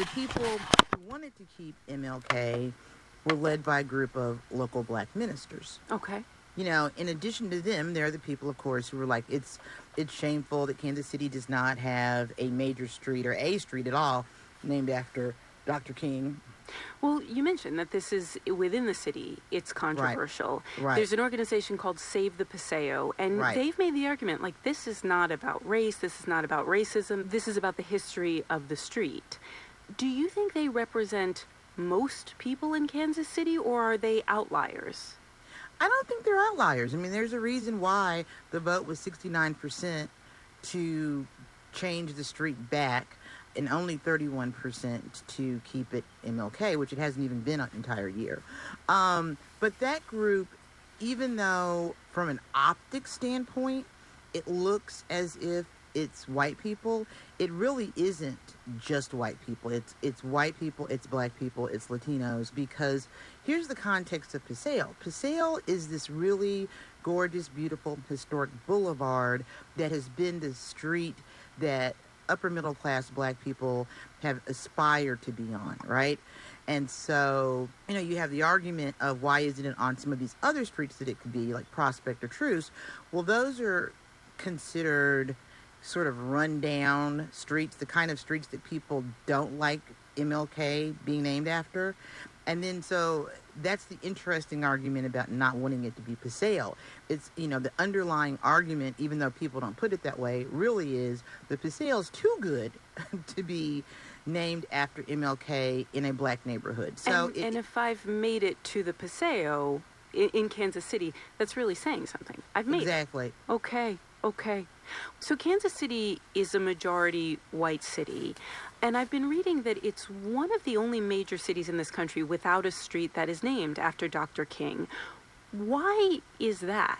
the people who wanted to keep MLK were led by a group of local black ministers. Okay. You know, in addition to them, there are the people, of course, who were like, it's it's shameful that Kansas City does not have a major street or a street at all named after Dr. King. Well, you mentioned that this is within the city. It's controversial. Right. There's an organization called Save the Paseo, and Right. they've made the argument like this is not about race. This is not about racism. This is about the history of the street. Do you think they represent most people in Kansas City, or are they outliers? I don't think they're outliers. I mean, there's a reason why the vote was 69% to change the street back and only 31% to keep it MLK, which it hasn't even been an entire year. Um, but that group, even though from an optic standpoint, it looks as if it's white people, it really isn't just white people. It's it's white people, it's black people, it's Latinos because here's the context of Paseo. Paseo is this really gorgeous, beautiful, historic boulevard that has been the street that upper middle class black people have aspired to be on, right? And so, you know, you have the argument of why isn't it on some of these other streets that it could be, like Prospect or Troost? Well, those are considered sort of rundown streets, the kind of streets that people don't like MLK being named after. And then so that's the interesting argument about not wanting it to be Paseo. It's, you know, the underlying argument, even though people don't put it that way, really is the Paseo's too good to be named after MLK in a black neighborhood. So and, it, and if I've made it to the Paseo in, in Kansas City, that's really saying something. I've made it. exactly. Okay, okay. So Kansas City is a majority white city, and I've been reading that it's one of the only major cities in this country without a street that is named after Dr. King. Why is that?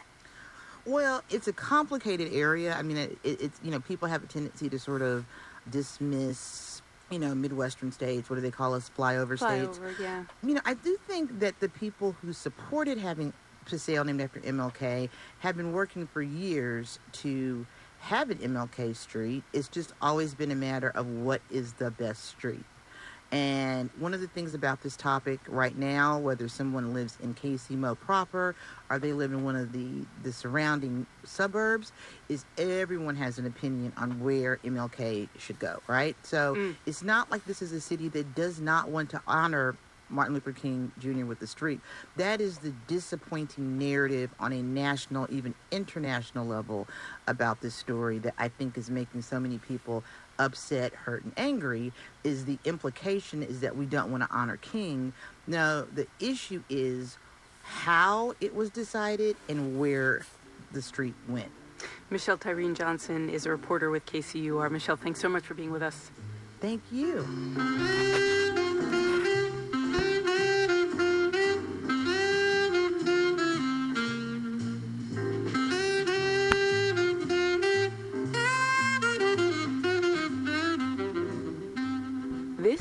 Well, it's a complicated area. I mean, it, it, it's you know people have a tendency to sort of dismiss you know Midwestern states. What do they call us? Flyover states. Flyover, yeah. You know, I do think that the people who supported having Paseo named after MLK have been working for years to have an MLK street. It's just always been a matter of what is the best street. And one of the things about this topic right now, whether someone lives in KC Mo proper or they live in one of the, the surrounding suburbs, is everyone has an opinion on where MLK should go, right? So Mm. it's not like this is a city that does not want to honor Martin Luther King Jr. with the street. That is the disappointing narrative on a national, even international level about this story that I think is making so many people upset, hurt, and angry. Is the implication is that we don't want to honor King. No, the issue is how it was decided and where the street went. Michelle Tyrene Johnson is a reporter with KCUR. Michelle, thanks so much for being with us. Thank you.